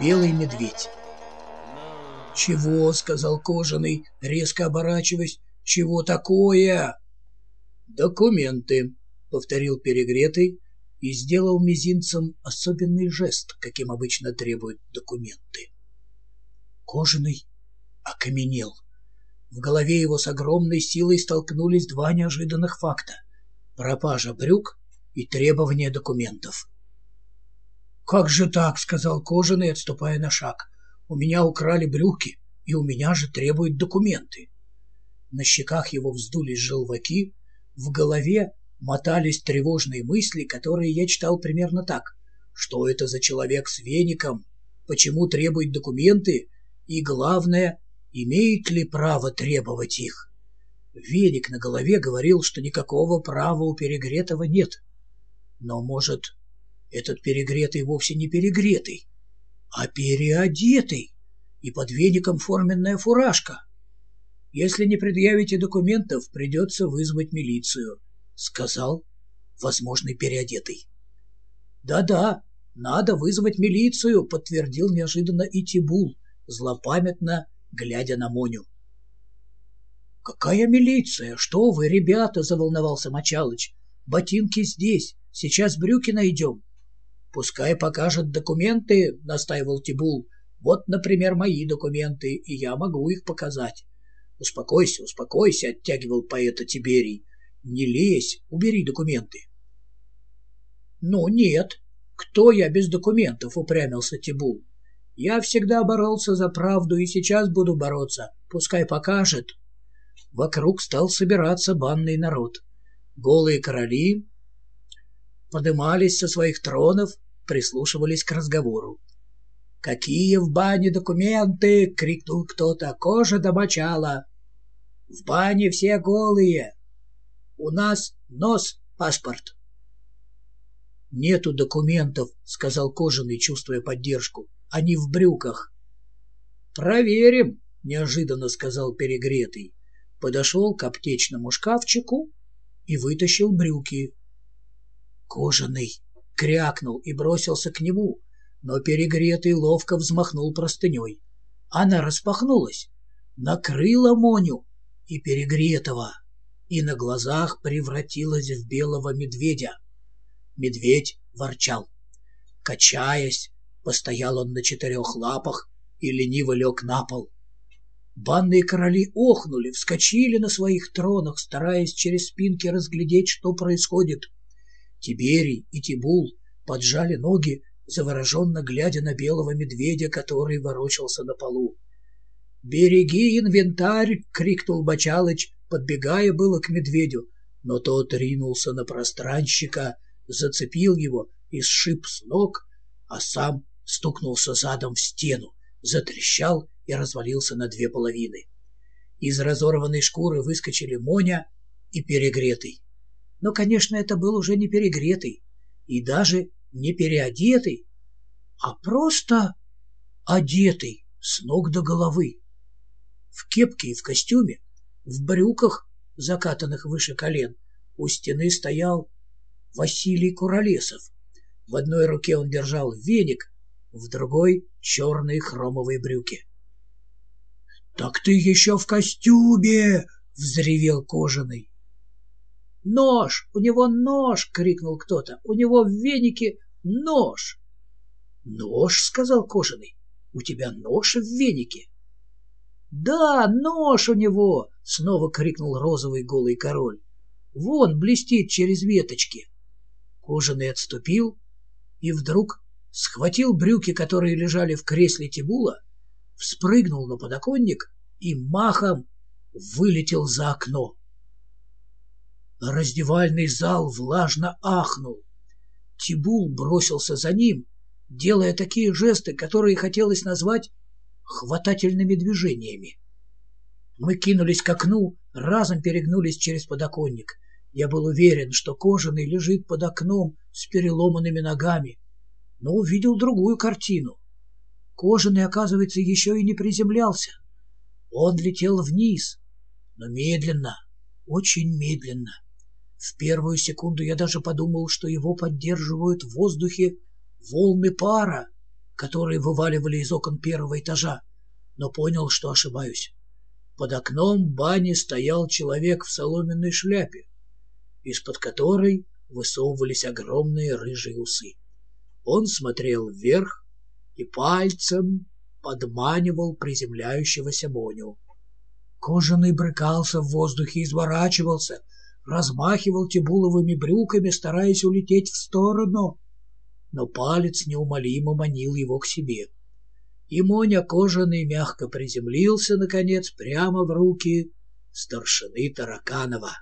белый медведь. «Чего?» — сказал Кожаный, резко оборачиваясь. «Чего такое?» «Документы», — повторил Перегретый и сделал мизинцем особенный жест, каким обычно требуют документы. Кожаный окаменел. В голове его с огромной силой столкнулись два неожиданных факта — пропажа брюк и требование документов. «Как же так?» — сказал Кожаный, отступая на шаг. «У меня украли брюки, и у меня же требуют документы». На щеках его вздулись желваки, в голове мотались тревожные мысли, которые я читал примерно так. Что это за человек с веником? Почему требует документы? И главное, имеет ли право требовать их? Веник на голове говорил, что никакого права у перегретого нет. Но, может, этот перегретый вовсе не перегретый, а переодетый, и под веником форменная фуражка. Если не предъявите документов, придется вызвать милицию, — сказал возможный переодетый. Да-да, надо вызвать милицию, — подтвердил неожиданно и Тибул, злопамятно глядя на Моню. «Какая милиция? Что вы, ребята!» — заволновался Мочалыч. «Ботинки здесь. Сейчас брюки найдем». «Пускай покажет документы», — настаивал Тибул. «Вот, например, мои документы, и я могу их показать». «Успокойся, успокойся», — оттягивал поэта Тиберий. «Не лезь, убери документы». «Ну, нет. Кто я без документов?» — упрямился Тибул. «Я всегда боролся за правду и сейчас буду бороться. Пускай покажет». Вокруг стал собираться банный народ. Голые короли, подымались со своих тронов, прислушивались к разговору. «Какие в бане документы?» — крикнул кто-то. «Кожа до мочала!» «В бане все голые! У нас нос паспорт!» «Нету документов», — сказал Кожаный, чувствуя поддержку. «Они в брюках». «Проверим», — неожиданно сказал Перегретый. Подошел к аптечному шкафчику и вытащил брюки. Кожаный крякнул и бросился к нему, но перегретый ловко взмахнул простыней. Она распахнулась, накрыла Моню и перегретого, и на глазах превратилась в белого медведя. Медведь ворчал. Качаясь, постоял он на четырех лапах и лениво лег на пол. Банные короли охнули, вскочили на своих тронах, стараясь через спинки разглядеть, что происходит — Тиберий и Тибул поджали ноги, завороженно глядя на белого медведя, который ворочался на полу. «Береги инвентарь!» — крикнул Бачалыч, подбегая было к медведю, но тот ринулся на пространщика, зацепил его и сшиб с ног, а сам стукнулся задом в стену, затрещал и развалился на две половины. Из разорванной шкуры выскочили Моня и Перегретый. Но, конечно, это был уже не перегретый и даже не переодетый, а просто одетый с ног до головы. В кепке и в костюме, в брюках, закатанных выше колен, у стены стоял Василий Куролесов. В одной руке он держал веник, в другой — черные хромовые брюки. «Так ты еще в костюме!» — взревел кожаный. «Нож! У него нож!» — крикнул кто-то. «У него в венике нож!» «Нож?» — сказал Кожаный. «У тебя нож в венике?» «Да, нож у него!» — снова крикнул розовый голый король. «Вон блестит через веточки!» Кожаный отступил и вдруг схватил брюки, которые лежали в кресле Тибула, вспрыгнул на подоконник и махом вылетел за окно. Раздевальный зал влажно ахнул. Тибул бросился за ним, делая такие жесты, которые хотелось назвать хватательными движениями. Мы кинулись к окну, разом перегнулись через подоконник. Я был уверен, что кожаный лежит под окном с переломанными ногами, но увидел другую картину. Кожаный, оказывается, еще и не приземлялся. Он летел вниз, но медленно, очень медленно. В первую секунду я даже подумал, что его поддерживают в воздухе волны пара, которые вываливали из окон первого этажа, но понял, что ошибаюсь. Под окном бани стоял человек в соломенной шляпе, из-под которой высовывались огромные рыжие усы. Он смотрел вверх и пальцем подманивал приземляющегося Моню. Кожаный брыкался в воздухе, изворачивался, размахивал тибуловыми брюками, стараясь улететь в сторону, но палец неумолимо манил его к себе. И Моня кожаный мягко приземлился, наконец, прямо в руки старшины Тараканова.